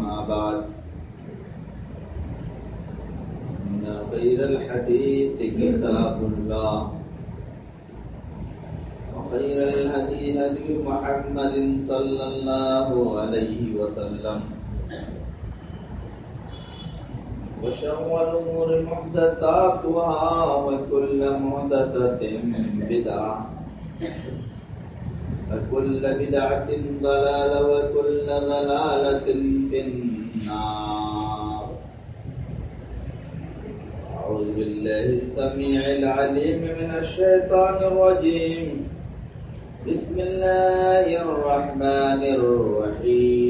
أما بعد. إن خير الحديث كتاب الله. وخير الهدي هدي محمد صلى الله عليه وسلم. وشر الأمور محدثاتها وكل محدثة بدعة. وكل بدعة ضلالة وكل ضلالة في النار. أعوذ بالله السميع العليم من الشيطان الرجيم. بسم الله الرحمن الرحيم.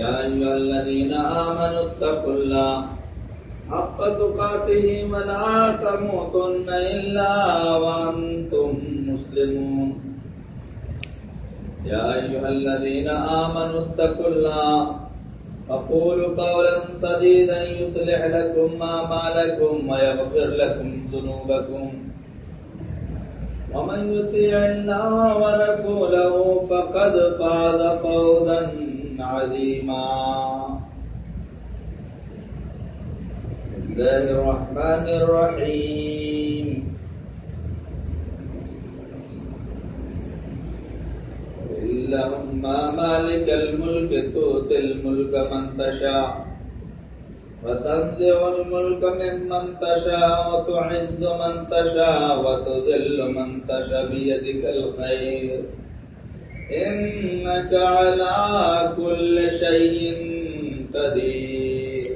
يا أيها الذين آمنوا اتقوا الله حق تقاته ولا تموتن إلا وأنتم مسلمون. يا أيها الذين آمنوا اتقوا الله فقولوا قولا سديدا يصلح لكم ما مالكم ويغفر لكم ذنوبكم. ومن يطيع الله ورسوله فقد فاز فوزا عظيما. الله الرحمن الرحيم اللهم مالك الملك تؤتي الملك من تشاء وتنزع الملك ممن تشاء وتعز من تشاء وتذل من تشاء بيدك الخير إنك على كل شيء قدير.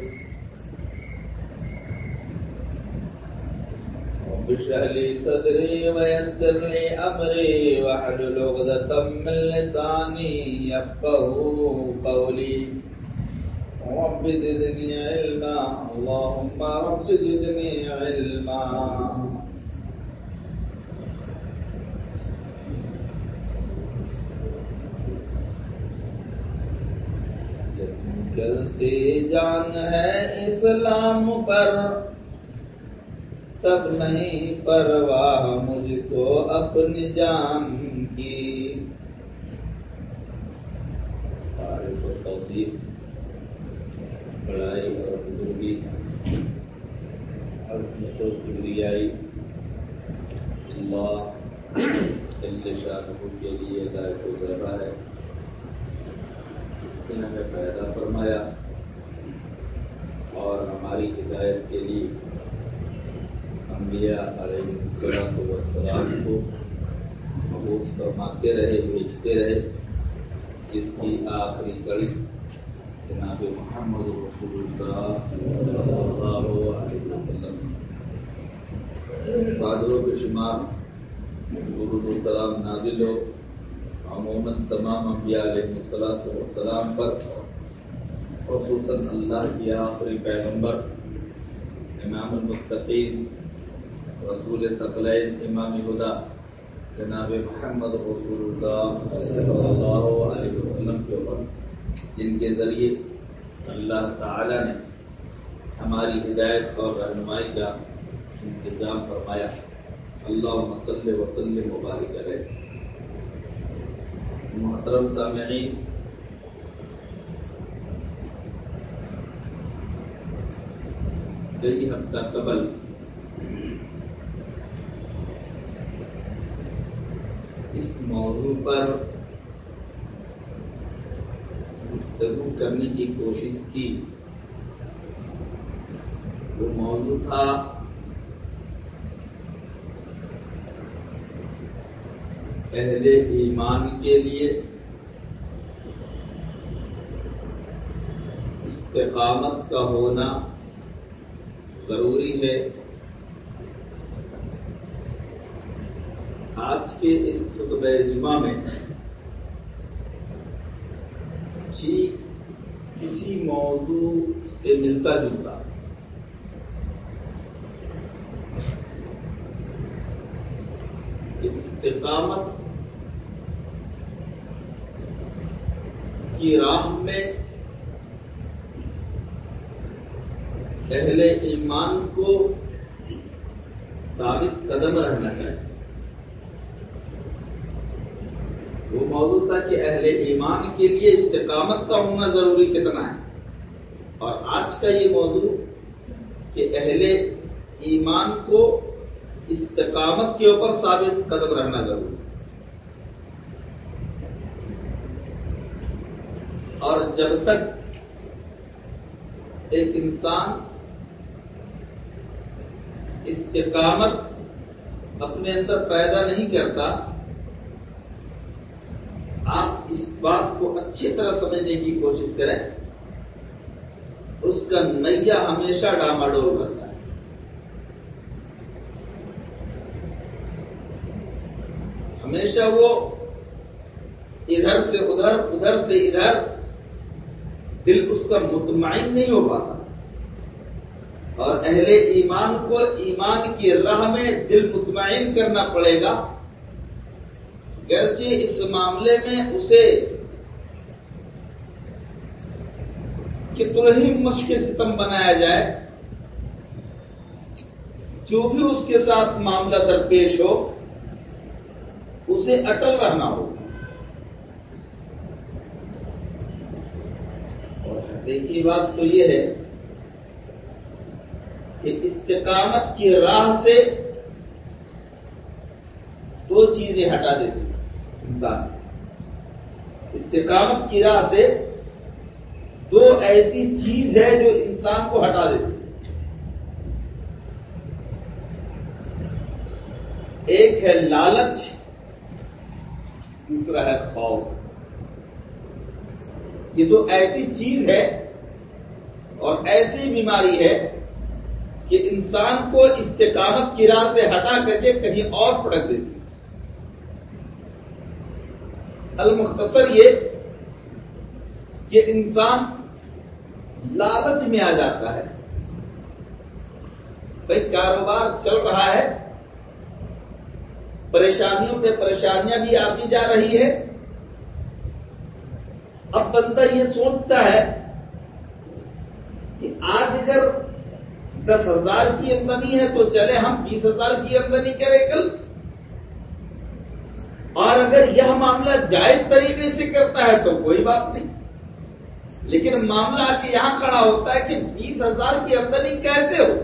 رب اشرح لي صدري ويسر لي أمري واحلل عقدة من لساني يفقهوا قولي. رب زدني علما. اللهم رب زدني علما. چلتی جان ہے اسلام پر۔ تب نہیں پرواہ مجھ کو اپنی جان کی۔ تاریخ و توصیف بڑائی اور بزرگی عظمت و کبریائی اللہ شاہ کے لیے دائر و ذرا ہے۔ نے ہمیں پیدا فرمایا اور ہماری ہدایت کے لیے انبیاء علیہ السلام وسلام کو مبوس فرماتے رہے، بھیجتے رہے، جس کی آخری کڑی جناب محمد رسول اللہ صلی اللہ علیہ وسلم بادروں کے شمار، درود السلام نازل ہو۔ عموماً تمام انبیاء علیہ السلام والسلام پر خصوصاً اللہ کی آخری پیغمبر، امام المتقین، رسول ثقلین، امام ہدا، جناب محمد رسول اللہ صلی اللہ علیہ وسلم کے اوپر، جن کے ذریعے اللہ تعالی نے ہماری ہدایت اور رہنمائی کا انتظام فرمایا۔ اللہ مسلم وسلم مبارک علیہ۔ محترم سامعین کئی ہفتہ قبل۔ اس موضوع پر گفتگو کرنے کی کوشش کی۔ وہ موضوع تھا اہل ایمان کے لیے استقامت کا ہونا ضروری ہے۔ آج کے اس خطب جمعہ میں جی ٹھیک اسی موضوع سے ملتا جلتا کہ استقامت کی راہ میں اہل ایمان کو ثابت قدم رہنا چاہیے۔ وہ موضوع تھا کہ اہل ایمان کے لیے استقامت کا ہونا ضروری کتنا ہے۔ اور آج کا یہ موضوع کہ اہل ایمان کو استقامت کے اوپر ثابت قدم رہنا ضروری اور جب تک ایک انسان استقامت اپنے اندر پیدا نہیں کرتا، آپ اس بات کو اچھی طرح سمجھنے کی کوشش کریں، اس کا نیا ہمیشہ ڈاماڈول رہتا ہے۔ ہمیشہ وہ ادھر سے ادھر ادھر سے ادھر دل اس کا مطمئن نہیں ہو پاتا۔ اور اہل ایمان کو ایمان کی راہ میں دل مطمئن کرنا پڑے گا۔ گرچہ اس معاملے میں اسے کتنا ہی مشق ستم بنایا جائے، جو بھی اس کے ساتھ معاملہ درپیش ہو، اسے اٹل رہنا ہوگا۔ دیکھیے بات تو یہ ہے کہ استقامت کی راہ سے دو چیزیں ہٹا دیتی انسان۔ استقامت کی راہ سے دو ایسی چیز ہے جو انسان کو ہٹا دیتی ایک ہے لالچ، دوسرا ہے خوف۔ یہ تو ایسی چیز ہے اور ایسی بیماری ہے کہ انسان کو استقامت کی راہ سے ہٹا کر کے کہیں اور پڑک دیتی المختصر یہ کہ انسان لالچ میں آ جاتا ہے۔ بھائی، کاروبار چل رہا ہے۔ پریشانیوں پہ پریشانیاں بھی آتی جا رہی ہے۔ اب بندہ یہ سوچتا ہے کہ آج اگر دس ہزار کی آمدنی ہے تو چلے ہم بیس ہزار کی آمدنی کریں کل۔ اور اگر یہ معاملہ جائز طریقے سے کرتا ہے تو کوئی بات نہیں۔ لیکن معاملہ آ کے یہاں کھڑا ہوتا ہے کہ بیس ہزار کی آمدنی کیسے ہو؟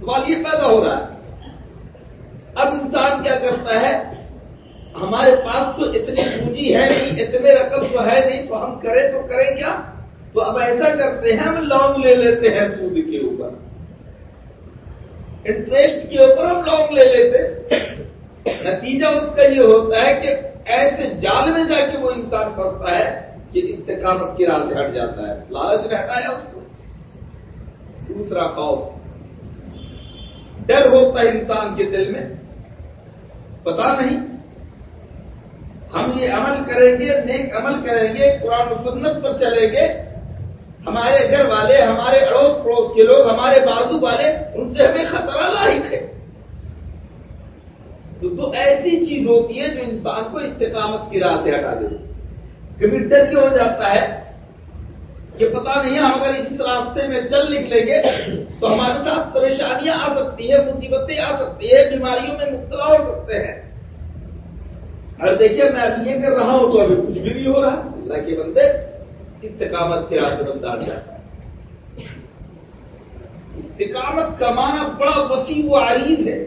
سوال یہ پیدا ہو رہا ہے۔ اب انسان کیا کرتا ہے؟ ہمارے پاس تو اتنی پونجی ہے نہیں، اتنے رقم تو ہے نہیں، تو ہم کریں تو کریں کیا؟ تو اب ایسا کرتے ہیں، ہم لونگ لے لیتے ہیں سود کے اوپر۔ انٹرسٹ کے اوپر ہم لونگ لے لیتے۔ نتیجہ اس کا یہ ہوتا ہے کہ ایسے جال میں جا کے وہ انسان پھنستا ہے کہ استقامت کی راہ ہٹ جاتا ہے۔ لالچ نے ہٹایا اس کو۔ دوسرا خوف۔ ڈر ہوتا ہے انسان کے دل میں۔ پتا نہیں ہم یہ عمل کریں گے، نیک عمل کریں گے، قرآن و سنت پر چلیں گے۔ ہمارے گھر والے، ہمارے اڑوس پڑوس کے لوگ، ہمارے بازو والے، ان سے ہمیں خطرہ لاحق ہے۔ تو تو ایسی چیز ہوتی ہے جو انسان کو استقامت کی راہ سے ہٹا دے کبھی ڈر یہ ہو جاتا ہے؟ کہ پتا نہیں ہم اگر اس راستے میں چل نکلیں گے تو ہمارے ساتھ پریشانیاں آ سکتی ہیں، مصیبتیں آ سکتی ہیں، بیماریوں میں مبتلا ہو سکتے ہیں۔ اور دیکھیے میں ابھی یہ کر رہا ہوں تو ابھی کچھ بھی نہیں ہو رہا۔ اللہ کے بندے، استقامت کے راستے بندہ ہٹ جاتا ہے استقامت کا معنی بڑا وسیع و عریض ہے۔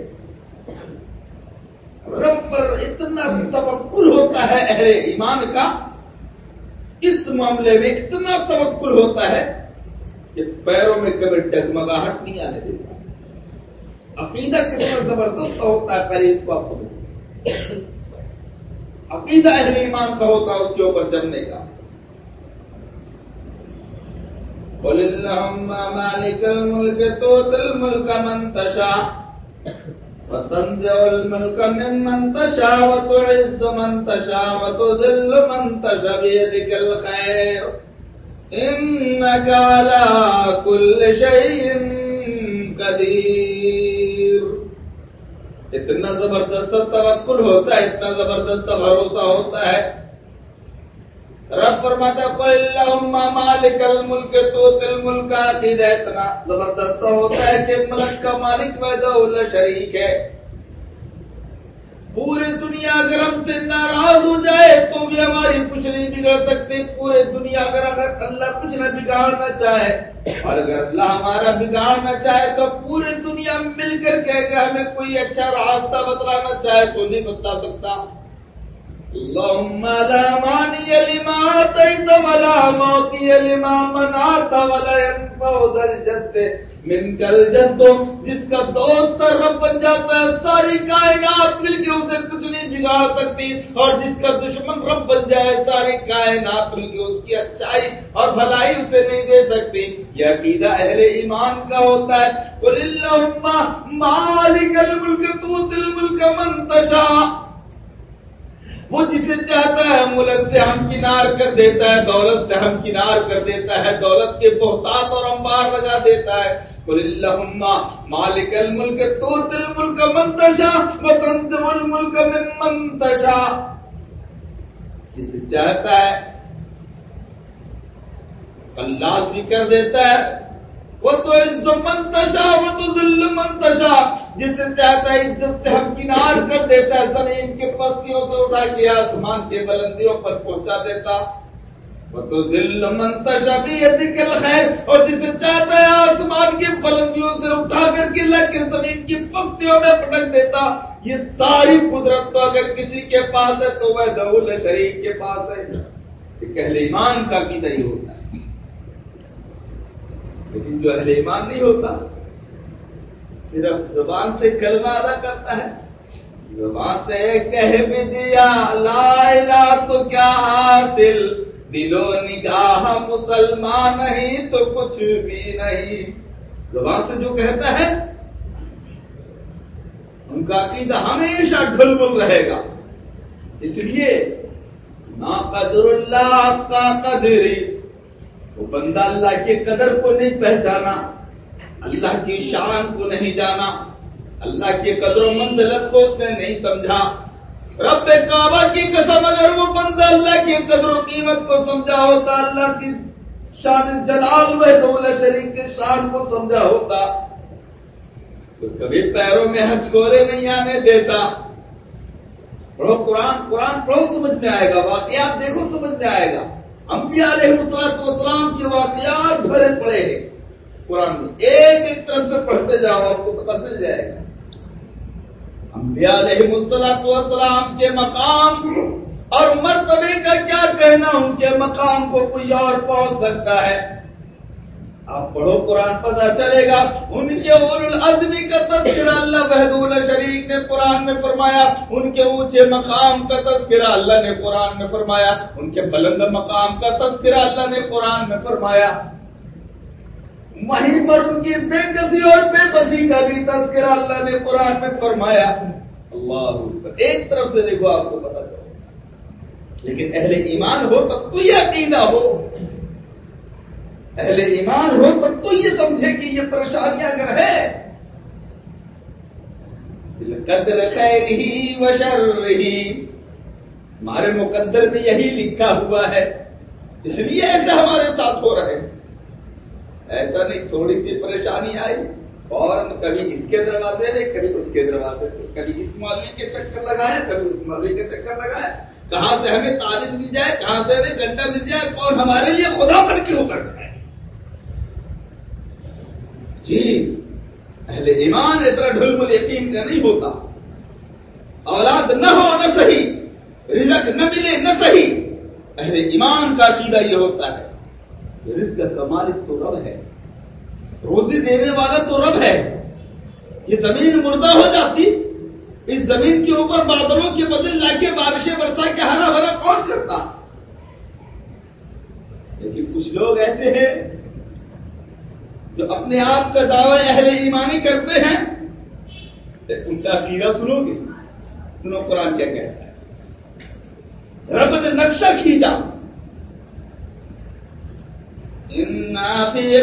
رب پر اتنا توکل ہوتا ہے اہل ایمان کا، اس معاملے میں اتنا توکل ہوتا ہے کہ پیروں میں کبھی ڈگمگاہٹ نہیں آنے دیتا۔ عقیدہ کتنا زبردست ہوتا ہے، پہلے اس کو آپ عقیدہ اہل ایمان کا ہوتا اس کے اوپر جمنے کا۔ قل اللهم مالك الملك توت الملك من تشاء وتنزع الملك ممن تشاء وتعز من تشاء وتذل من تشاء بيدك الخير إنك على كل شيء قدير اتنا زبردست توکل ہوتا ہے، اتنا زبردست بھروسہ ہوتا ہے۔ رب فرماتا مالک الملک، تو تل ملک عقیدہ اتنا زبردست ہوتا ہے کہ ملک کا مالک وحدہ شریک ہے۔ پوری دنیا اگر ہم سے ناراض ہو جائے تو بھی ہماری کچھ نہیں بگڑ سکتی پورے دنیا اگر اگر اللہ کچھ نہ بگاڑنا چاہے اور اگر اللہ ہمارا بگاڑنا چاہے تو پوری دنیا مل کر کہ ہمیں کوئی اچھا راستہ بتلانا چاہے تو نہیں بتا سکتا۔ اللهم لا ماني لما آتيت ولا موتي لما ولا ينفع من کل جدو جس کا دوست رب بن جاتا ہے، ساری کائنات مل کے اسے کچھ نہیں بگاڑ سکتی۔ اور جس کا دشمن رب بن جائے، ساری کائنات مل کے اس کی اچھائی اور بھلائی اسے نہیں دے سکتی۔ یہ عقیدہ اہل ایمان کا ہوتا ہے۔ قل اللہم مالک الملک تو دل ملک منتشا وہ جسے چاہتا ہے، ملک سے ہم کنار کر دیتا ہے، دولت سے ہم کنار کر دیتا ہے، دولت کے بہتات اور امبار لگا دیتا ہے۔ اللہ مالک الملک تو دل ملک منتشا الملک میں منتشا جسے چاہتا ہے، اللہ بھی کر دیتا ہے، وہ تو عزت منتشا وہ تو ذل منتشا جسے چاہتا ہے عزت سے ہم کنار کر دیتا ہے، زمین کے پستیوں سے اٹھا کے آسمان کے بلندیوں پر پہنچا دیتا۔ وہ تو دل منتشا بھی ذکر خیر اور جسے چاہتا ہے آسمان کی بلندیوں سے اٹھا کر کے لگ کے زمین کی پستیوں میں پٹک دیتا، یہ ساری قدرت تو اگر کسی کے پاس ہے تو وہ دول شریف کے پاس ہے۔ کہ ایمان کا کی نہیں ہوتا ہے۔ لیکن جو اہل ایمان نہیں ہوتا، صرف زبان سے کلمہ ادا کرتا ہے۔ زبان سے کہہ بھی دیا، لا الہ تو کیا حاصل؟ دلو نگاہ مسلمان نہیں تو کچھ بھی نہیں۔ زبان سے جو کہتا ہے، ان کا عقیدہ ہمیشہ ڈھل بل رہے گا۔ اس لیے نا قدر اللہ کا قدری وہ بندہ اللہ کے قدر کو نہیں پہچانا، اللہ کی شان کو نہیں جانا، اللہ کے قدر و منزلت کو اس نے نہیں سمجھا۔ رب کعبہ کی قسم اگر وہ بندہ اللہ کی قدر و قیمت کو سمجھا ہوتا، اللہ کی شان جلال میں دول شریف کے شان کو سمجھا ہوتا، تو کبھی پیروں میں ہچ گورے نہیں آنے دیتا۔ پڑھو قرآن قرآن پڑھو، سمجھ میں آئے گا، واقعات دیکھو، سمجھ میں آئے گا۔ انبیاء علیہ مسلط وسلام کے واقعات بھرے پڑے ہیں۔ قرآن میں ایک ایک طرف سے پڑھتے جاؤ، آپ کو پتہ چل جائے گا۔ انبیاء علیہ مسلط وسلام کے مقام اور مرتبے کا کیا کہنا ان کے مقام کو کوئی اور پہنچ سکتا ہے؟ آپ پڑھو قرآن، پتہ چلے گا۔ ان کے اول العزمی کا تذکرہ اللہ بحدول شریف نے قرآن میں فرمایا۔ ان کے اونچے مقام کا تذکرہ اللہ نے قرآن میں فرمایا۔ ان کے بلند مقام کا تذکرہ اللہ نے قرآن میں فرمایا۔ وہیں پر ان کی بے کسی اور بے بسی کا بھی تذکرہ اللہ نے قرآن میں فرمایا اللہ ایک طرف سے دیکھو، آپ کو پتا چلے۔ لیکن اہل ایمان ہو تب تو یہ عقیدہ ہو۔ اہل ایمان ہو تب تو یہ سمجھے کہ یہ پریشانیاں اگر ہے قدر خیر ہی و شر ہی ہمارے مقدر میں یہی لکھا ہوا ہے۔ اس لیے ایسا ہمارے ساتھ ہو رہے ایسا نہیں، تھوڑی سی پریشانی آئی اور کبھی اس کے دروازے میں کبھی اس کے دروازے میں کبھی اس مولوی کے چکر لگائے، کبھی اس مولوی کے چکر لگائے۔ کہاں سے ہمیں تعلیم مل جائے، کہاں سے ہمیں گھنٹہ مل جائے اور ہمارے لیے خدا بن کے ہو ہے جی اہل ایمان اتنا ڈھل مل یقین کا نہیں ہوتا۔ اولاد نہ ہو نہ صحیح، رزق نہ ملے نہ صحیح۔ اہل ایمان کا سیدھا یہ ہوتا ہے۔ رزق کا مالک تو رب ہے۔ روزی دینے والا تو رب ہے۔ یہ زمین مردہ ہو جاتی، اس زمین کے اوپر بادلوں کے بدل لا کے بارشیں برسا کے ہرا بھرا کون کرتا؟ لیکن کچھ لوگ ایسے ہیں جو اپنے آپ کا دعوی اہل ایمانی کرتے ہیں۔ ان کا کیڑا سنو گے۔ سنو قرآن کیا کہتا ہے۔ رب نے نقشہ کھینچا۔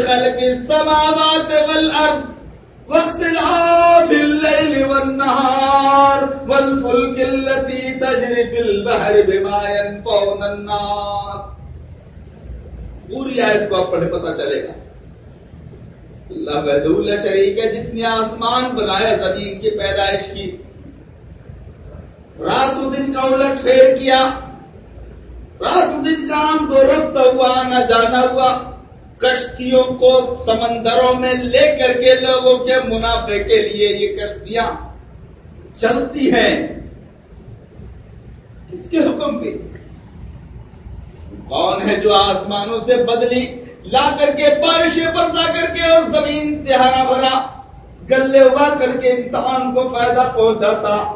خلق السماوات والارض واختلاف الليل والنهار والفلك التي تجري في البحر بما ينفعون الناس پوری آیت کو آپ پڑھے پتا چلے گا۔ اللہ بدول شریک ہے، جس نے آسمان بنایا، زمین کی پیدائش کی۔ رات و دن کا الٹ پھیر کیا۔ رات و دن کا آم کو رفت ہوا نہ جانا ہوا۔ کشتیوں کو سمندروں میں لے کر کے لوگوں کے منافع کے لیے یہ کشتیاں چلتی ہیں۔ کس کے حکم پہ کون ہے جو آسمانوں سے بدلی لا کر کے، بارشیں برسا کر کے اور زمین سے ہرا بھرا گلے اگا کر کے انسان کو فائدہ پہنچاتا۔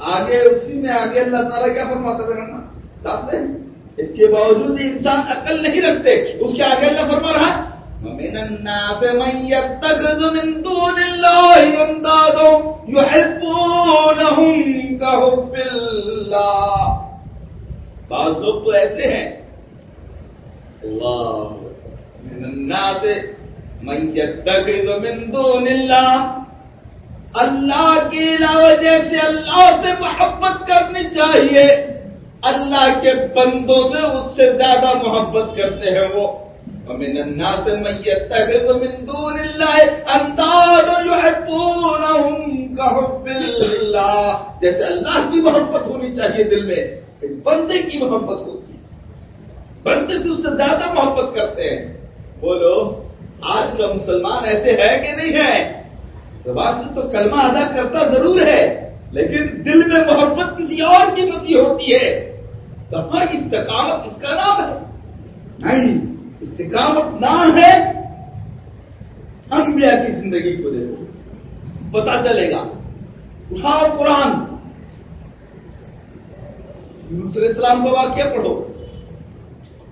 آگے اسی میں آگے اللہ تعالیٰ کیا فرماتا رہنا چاہتے ہیں؟ اس کے باوجود بھی انسان عقل نہیں رکھتے۔ اس کے آگے اللہ فرما رہا من الناس بعض لوگ تو ایسے ہیں۔ اللہ من الناس من يتخذ من اللہ کے علاوہ جیسے اللہ سے محبت کرنی چاہیے۔ اللہ کے بندوں سے اس سے زیادہ محبت کرتے ہیں وہ۔ من الناس من يتخذ من دون الله يحبونهم كحب الله۔ جیسے اللہ کی محبت ہونی چاہیے دل میں بندے کی محبت ہوتی ہے۔ بندے سے اس سے زیادہ محبت کرتے ہیں۔ بولو، آج کا مسلمان ایسے ہے کہ نہیں ہے زبان سے تو کلمہ ادا کرتا ضرور ہے، لیکن دل میں محبت کسی اور کی بسی ہوتی ہے۔ کہاں استقامت اس کا نام ہے۔ نہیں، استقامت نام ہے۔ انبیاء کی زندگی کو دیکھو پتا چلے گا۔ اٹھاؤ قرآن۔ علیہ السلام کا واقعہ پڑھو۔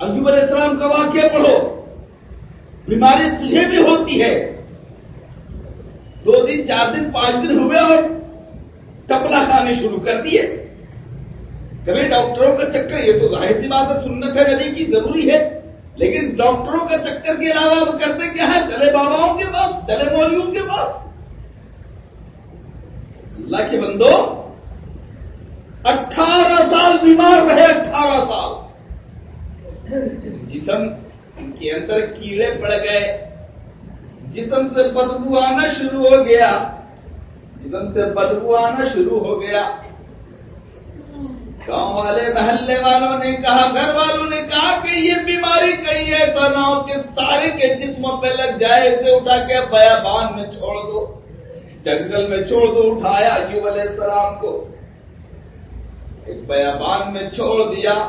علیہ السلام کا واقعہ پڑھو۔ بیماری تجھے بھی ہوتی ہے۔ دو دن، چار دن، پانچ دن ہوئے اور کپڑا کھانے شروع کر دیے۔ کبھی ڈاکٹروں کا چکر، یہ تو ظاہر سی بات ہے، سنت ہے، نبی کی ضروری ہے۔ لیکن ڈاکٹروں کا چکر کے علاوہ وہ کرتے کیا ہے چلے باباؤں کے پاس چلے مولویوں کے پاس۔ اللہ کے بندو، اٹھارہ سال بیمار رہے، اٹھارہ سال۔ جسم کے اندر کیڑے پڑ گئے۔ جسم سے بدبو آنا شروع ہو گیا۔ جسم سے بدبو آنا شروع ہو گیا۔ گاؤں والے محلے والوں نے کہا، گھر والوں نے کہا کہ یہ بیماری کہیں ایسا نہ ہو کہ سارے کے جسموں پہ لگ جائے، اسے اٹھا کے بیابان میں چھوڑ دو۔ جنگل میں چھوڑ دو، اٹھایا ایوب علیہ السلام کو۔ ایک بیابان میں چھوڑ دیا۔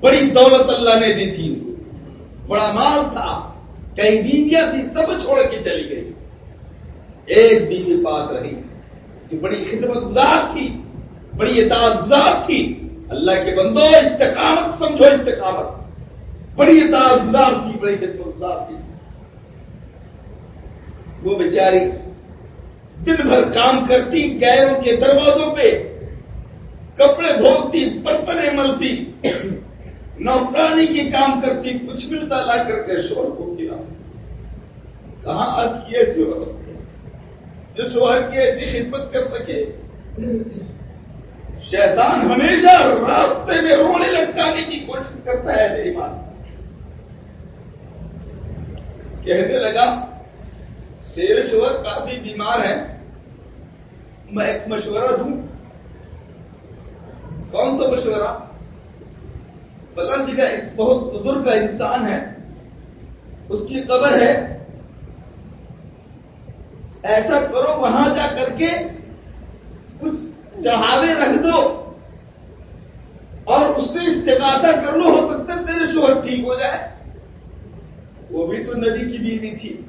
بڑی دولت اللہ نے دی تھی۔ بڑا مال تھا۔ کئی بیویاں تھی، سب چھوڑ کے چلی گئی۔ ایک بیوی پاس رہی۔ جو بڑی خدمت گزار تھی بڑی اطاعت تھی۔ اللہ کے بندو استقامت سمجھو، استقامت۔ بڑی اطاعت تھی، بڑی خدمت تھی۔ وہ بیچاری دن بھر کام کرتی، گیروں کے دروازوں پہ کپڑے دھوتی برتنیں ملتی۔ نوکرانی کی کام کرتی، کچھ ملتا، لا کر کے شوہر کو کیا۔ کہاں اد کیے جو شوہر کی ایسی خدمت کر سکے۔ شیطان ہمیشہ راستے میں رونے لٹکانے کی کوشش کرتا ہے، میری ماں کہنے لگا، تیرے شوہر کافی بیمار ہے میں ایک مشورہ دوں۔ کون سا مشورہ؟ فلاں جی کا ایک بہت بزرگ کا انسان ہے، اس کی قبر ہے۔ ایسا کرو، وہاں جا کر کے کچھ چڑھاوے رکھ دو۔ اور اس سے استغاثہ کر لو، ہو سکتا ہے تیرے شوہر ٹھیک ہو جائے۔ وہ بھی تو نبی کی بیوی تھی۔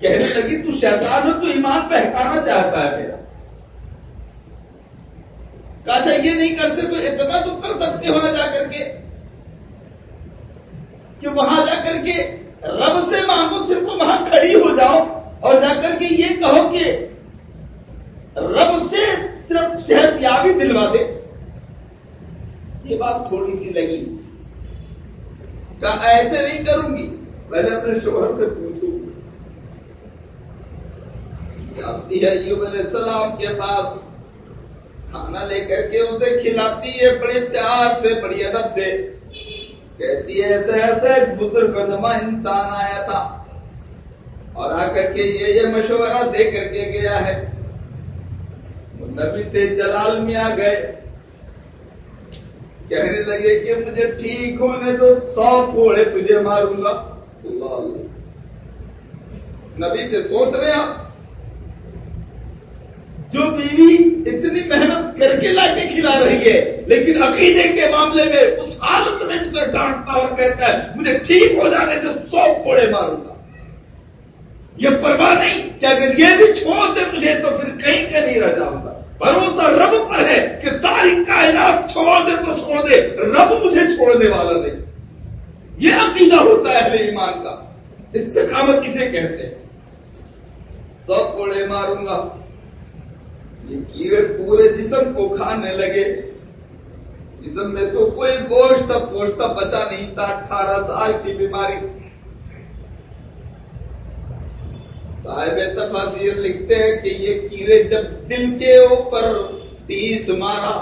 کہنے لگی، تو شیطان ہو تو ایمان پہکانا چاہتا ہے میرا۔ کہا اچھا یہ نہیں کرتے تو اتنا تو کر سکتے ہو نا جا کر کے۔ کہ وہاں جا کر کے رب سے مانگو، صرف وہاں کھڑی ہو جاؤ۔ اور جا کر کے یہ کہو کہ رب سے صرف صحت یابی دلوا دے۔ یہ بات تھوڑی سی لگی۔ کہا، ایسے نہیں کروں گی۔ میں نے اپنے شوہر سے پوچھوں۔ جاتی ہے یوب علیہ السلام کے پاس۔ کھانا لے کر کے اسے کھلاتی ہے بڑے پیار سے، بڑی ادب سے۔ کہتی ہے ایسے ایسے بزرگ نما انسان آیا تھا۔ اور آ کر کے یہ یہ مشورہ دے کر کے گیا ہے۔ نبی تھے جلال میں آ گئے۔ کہنے لگے کہ مجھے ٹھیک ہونے تو سو کوڑے تجھے ماروں گا۔ نبی سے سوچ رہے آپ جو بیوی اتنی محنت کر کے لا کے کھلا رہی ہے، لیکن عقیدے کے معاملے میں اس حالت میں اسے ڈانٹتا اور کہتا ہے، مجھے ٹھیک ہو جانے سے سو کوڑے ماروں گا۔ یہ پرواہ نہیں، کہ اگر یہ بھی چھوڑ دے مجھے، تو پھر کہیں کا نہیں رہ جاؤں گا۔ بھروسہ رب پر ہے کہ ساری کائنات چھوڑ دے تو چھوڑ دے، رب مجھے چھوڑنے والا نہیں۔ یہ عقیدہ ہوتا ہے اہل ایمان کا۔ استقامت کسے کہتے ہیں؟ سب کوڑے ماروں گا۔ یہ کیڑے پورے جسم کو کھانے لگے۔ جسم میں تو کوئی گوشت پوشت بچا نہیں تھا اٹھارہ سال کی بیماری۔ صاحب تفاصیر لکھتے ہیں کہ یہ کیڑے جب دل کے اوپر تیس مارا،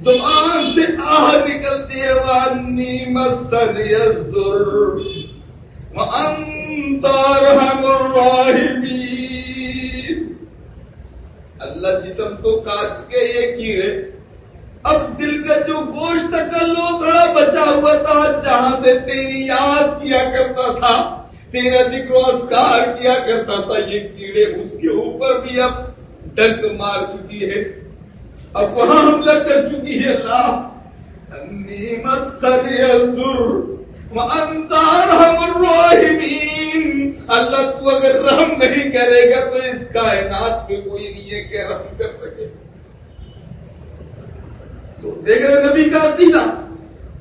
زبان سے آہ نکلتی ہے، وانی مسد یزدر وانتار اللہ جسم کو کاٹ کے یہ کیڑے، اب دل کا جو گوشت کا لو تھوڑا بچا ہوا تھا، جہاں سے تیری یاد کیا کرتا تھا تیرا ذکر و اذکار کیا کرتا تھا، یہ کیڑے اس کے اوپر بھی اب ڈنک مار چکی ہے۔ اب وہاں حملہ کر چکی ہے اللہ۔ اللہ تو اگر رحم نہیں کرے گا تو اس کائنات پہ کوئی نہیں ہے کہ رحم کر سکے۔ تو دیکھ رہے نبی کا عقیدہ،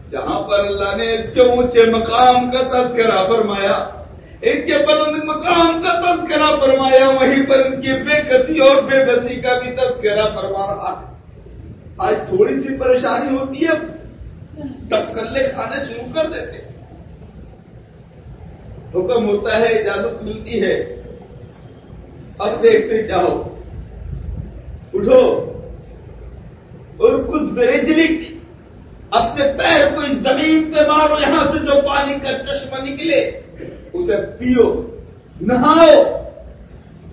جہاں پر اللہ نے اس کے اونچے مقام کا تذکرہ فرمایا۔ ان کے بلند مقام کا تذکرہ فرمایا، وہیں پر ان کی بے کسی اور بے بسی کا بھی تذکرہ فرما رہا ہے۔ آج تھوڑی سی پریشانی ہوتی ہے تب کلے کھانے شروع کر دیتے حکم ہوتا ہے، اجازت ملتی ہے۔ اب دیکھتے جاؤ۔ اٹھو۔ اور کچھ برج لکھ۔ اپنے پیر کو زمین پہ مارو، یہاں سے جو پانی کا چشمہ نکلے۔ اسے پیو، نہاؤ۔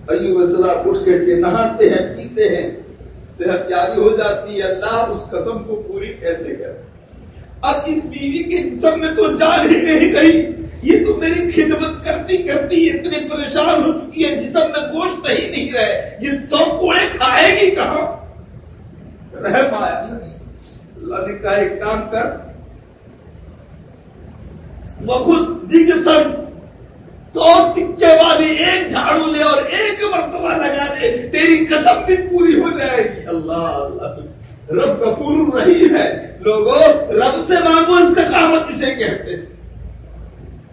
ایوب السلام اٹھ کر کے نہاتے ہیں، پیتے ہیں۔ صحت یابی ہو جاتی ہے، اللہ اس قسم کو پوری کیسے کر اب اس بیوی کے جسم میں تو جان ہی نہیں رہی۔ یہ تو میری خدمت کرتی کرتی اتنی پریشان ہو چکی ہے، جسم میں گوشت ہی نہیں رہے۔ یہ سو کوڑے کھائے گی کہاں؟ رہ پایا۔ اللہ نے کہا، ایک کام کر۔ بخود جسم سو سکے والی ایک جھاڑو لے اور ایک مرتبہ لگا دے، تیری قسم بھی پوری ہو جائے گی۔ اللہ اللہ، رب کپور رہی ہے۔ لوگوں، رب سے مانگو، استقامت اسے کہتے ہیں۔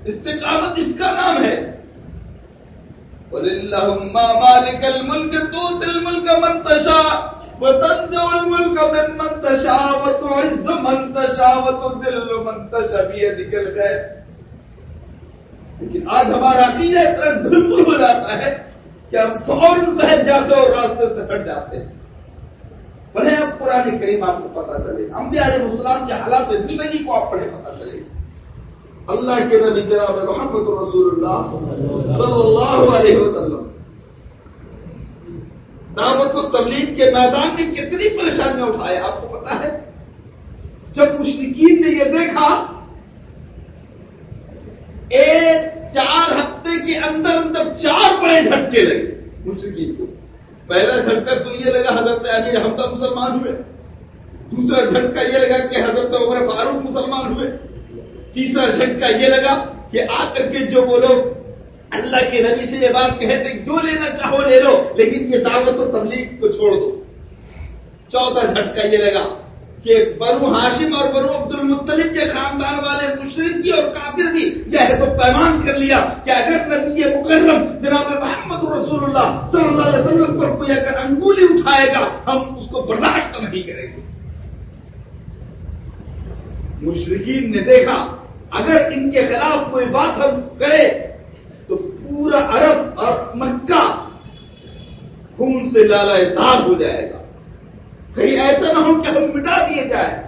استقامت اس کا نام ہے۔ مالک الملک تو دل ملک منتشا وہ من منتشا منتشا دل منتشا بھی نکل گئے لیکن آج ہمارا عقیدہ اتنا بالکل ہو جاتا ہے کہ ہم فوراً بہت جاتے اور راستے سے ہٹ جاتے ہیں۔ بڑے اب پرانی کریم آپ کو پتا چلے۔ ہم بھی آج مسلم کے حالات زندگی کو آپ پڑھے پتا چلے۔ اللہ کے نبی جناب محمد رسول اللہ صلی اللہ علیہ وسلم۔ دعوت و تبلیغ کے میدان میں کتنی پریشانیاں اٹھائے، آپ کو پتا ہے؟ جب مشرقین نے یہ دیکھا ایک چار ہفتے کے اندر اندر چار بڑے جھٹکے لگے مشرقین کو۔ پہلا جھٹکا تو یہ لگا حضرت علی رحمتہ مسلمان ہوئے۔ دوسرا جھٹکا یہ لگا کہ حضرت عمر فاروق مسلمان ہوئے۔ تیسرا جھٹکا یہ لگا کہ آ کر کے جو وہ لوگ اللہ کے نبی سے یہ بات کہتے جو لینا چاہو لے لو، لیکن یہ دعوت و تبلیغ کو چھوڑ دو۔ چوتھا جھٹکا یہ لگا کہ برو ہاشم اور برو عبد المطلب کے خاندان والے مشرق بھی اور کافر بھی یہ تو پیمان کر لیا کہ اگر نبی مکرم جناب محمد رسول اللہ صلی اللہ علیہ وسلم پر کوئی اگر انگولی اٹھائے گا، ہم اس کو برداشت نہیں کریں گے۔ مشرقین نے دیکھا، اگر ان کے خلاف کوئی بات ہم کرے تو پورا عرب اور مکہ خون سے لالا احساس ہو جائے گا۔ کہیں ایسا نہ ہو کہ ہم مٹا دیے جائے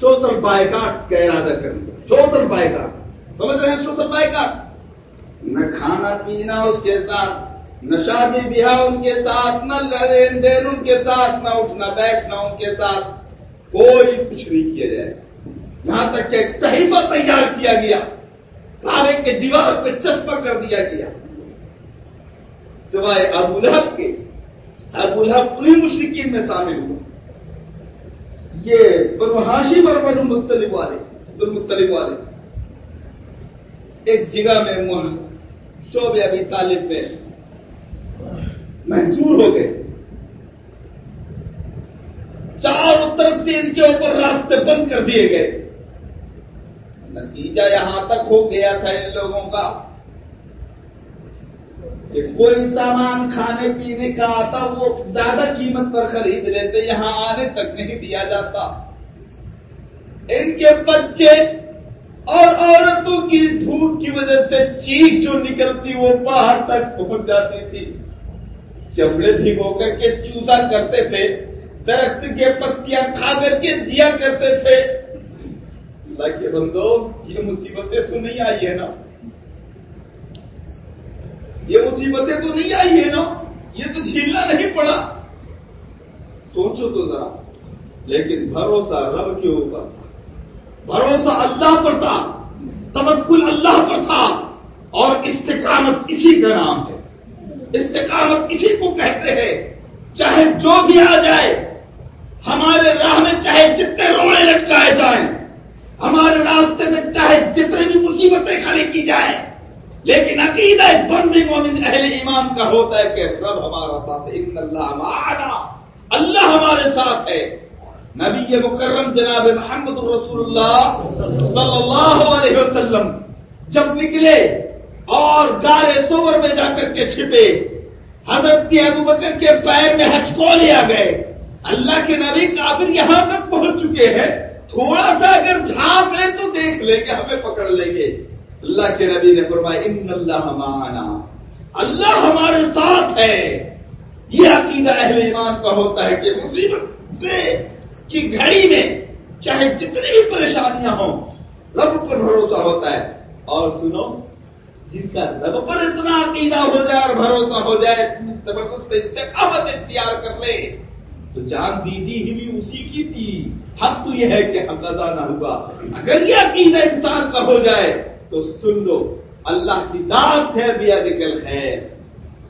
سوشل بائیکاٹ کا ارادہ کر لیا سوشل بائیکاٹ سمجھ رہے ہیں سوشل بائیکاٹ نہ کھانا پینا اس کے ساتھ، نہ شادی بیاہ ان کے ساتھ، نہ لین دین ان کے ساتھ، نہ اٹھنا بیٹھنا ان کے ساتھ۔ کوئی کچھ نہیں کیا جائے۔ یہاں تک کہ ایک صحیفہ تیار کیا گیا۔ کارے کے دیوار پہ چسپا کر دیا گیا۔ سوائے ابو لہب کے۔ ابو لہب پوری مشرقین میں شامل ہوا۔ یہ بنو ہاشم اور بنو مختلف والے، بنو مختلف والے۔ ایک جگہ میں وہاں شعبے ابھی طالب میں محسور ہو گئے۔ چاروں طرف سے ان کے اوپر راستے بند کر دیے گئے۔ نتیجہ یہاں تک ہو گیا تھا ان لوگوں کا۔ کہ کوئی سامان کھانے پینے کا آتا وہ زیادہ قیمت پر خرید لیتے، یہاں آنے تک نہیں دیا جاتا۔ ان کے بچے اور عورتوں کی دھوپ کی وجہ سے چیز جو نکلتی وہ باہر تک پہنچ جاتی تھی۔ چمڑے بھگو کر کے چوزا کرتے تھے، درخت کے پتیاں کھا کر کے جیا کرتے تھے۔ اللہ کے بندو، یہ مصیبتیں تو نہیں آئی ہے نا؟ یہ مصیبتیں تو نہیں آئی ہے نا، یہ تو جھیلنا نہیں پڑا۔ سوچو تو ذرا، لیکن بھروسہ رب کے اوپر بھروسہ اللہ پر تھا تبکل اللہ پر تھا، اور استقامت اسی کا نام ہے۔ استقامت اسی کو کہتے ہیں۔ چاہے جو بھی آ جائے، ہمارے راہ میں چاہے جتنے روڑے لٹکائے جائیں، ہمارے راستے میں چاہے جتنے بھی مصیبتیں کھڑی کی جائیں لیکن عقیدہ بندی مومن اہل ایمان کا ہوتا ہے کہ رب ہمارا ساتھ ان اللہ معنا، اللہ ہمارے ساتھ ہے۔ نبی مکرم جناب محمد الرسول اللہ صلی اللہ علیہ وسلم جب نکلے اور گارے سور میں جا کر کے چھپے، حضرت ابو بکر کے پیر میں ہچکو لیا گئے۔ اللہ کے نبی کافر یہاں تک پہنچ چکے ہیں۔ تھوڑا سا اگر جھانک لیں تو دیکھ لیں گے ہمیں پکڑ لیں گے۔ اللہ کے نبی نے فرمایا، ان اللہ معنا. اللہ ہمارے ساتھ ہے۔ یہ عقیدہ اہل ایمان کا ہوتا ہے کہ مصیبت کی گھڑی میں، چاہے جتنی بھی پریشانیاں ہوں، رب پر بھروسہ ہوتا ہے۔ اور سنو، جن کا رب پر اتنا عقیدہ ہو جائے اور بھروسہ ہو جائے زبردست استقامت اختیار کر لے۔ تو جان دیدی ہی بھی اسی کی تھی۔ حق تو یہ ہے کہ حق ادا نہ ہوا۔ اگر یہ عقیدہ انسان کا ہو جائے تو سن لو، اللہ کی ذات ہے دیا نکل ہے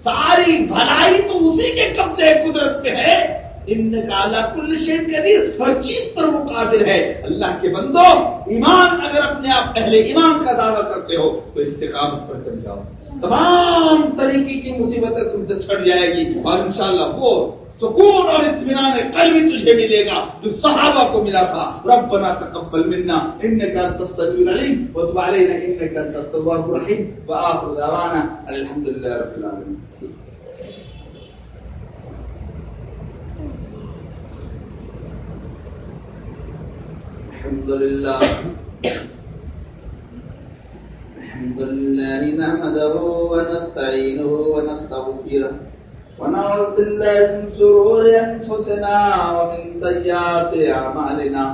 ساری بھلائی تو اسی کے قبضے قدرت پہ ہے۔ ان کا اللہ کل شیخ قدیر۔ ہر چیز پر وہ قادر ہے۔ اللہ کے بندو، ایمان اگر اپنے آپ پہلے ایمان کا دعویٰ کرتے ہو، تو استقامت پر چل جاؤ۔ تمام طریقے کی مصیبتیں تم سے چھٹ جائے گی۔ اور انشاءاللہ وہ سکون اور اطمینان کل بھی تجھے ملے گا، جو صحابہ کو ملا تھا۔ رب بنا تقبل منا ان کا تصویر علیم و تمہارے ان کا تصور رحیم و دعوانا الحمد للہ رب العالمین۔ الحمد لله الحمد لله نحمده ونستعينه ونستغفره ونعوذ بالله من شرور انفسنا ومن سيئات اعمالنا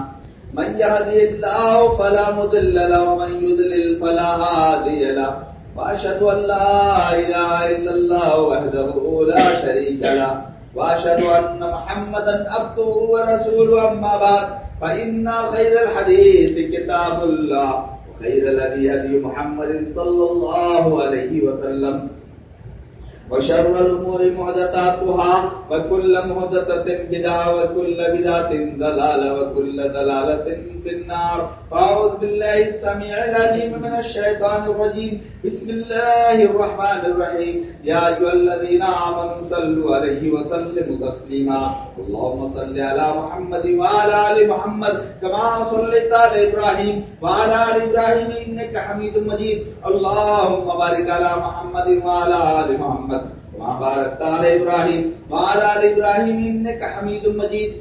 من يهدي الله فلا مضل له، ومن يضلل فلا هادي له. واشهد ان لا اله الا الله وحده لا شريك له. واشهد ان محمدا عبده ورسوله اما بعد فان خير الحديث كتاب الله خير الهدي هدي محمد صلى الله عليه وسلم. وشر الأمور محدثاتها وكل محدثة بدعة وكل بدعة ضلالة وكل ضلالة في النار. أعوذ بالله السميع العليم من الشيطان الرجيم. بسم الله الرحمن الرحيم. يا أيها الذين آمنوا صلوا عليه وسلموا تسليما. اللهم صل على محمد وعلى آل محمد كما صليت على إبراهيم وعلى آل إبراهيم إنك حميد مجيد. اللهم بارك على محمد وعلى آل محمد. كما باركت على إبراهيم وعلى آل إبراهيم إنك حميد مجيد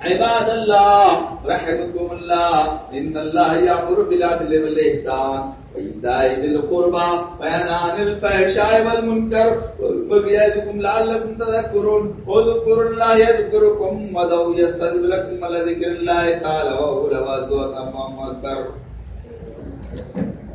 عباد الله رحمكم الله إن الله يأمر بالعدل والإحسان وإيتاء ذي القربى وينهى عن الفحشاء والمنكر والبغي يعظكم لعلكم تذكرون اذكروا الله يذكركم ودعوه يستجب لكم ولذكر الله تعالى وهو لوازوا أمام أكبر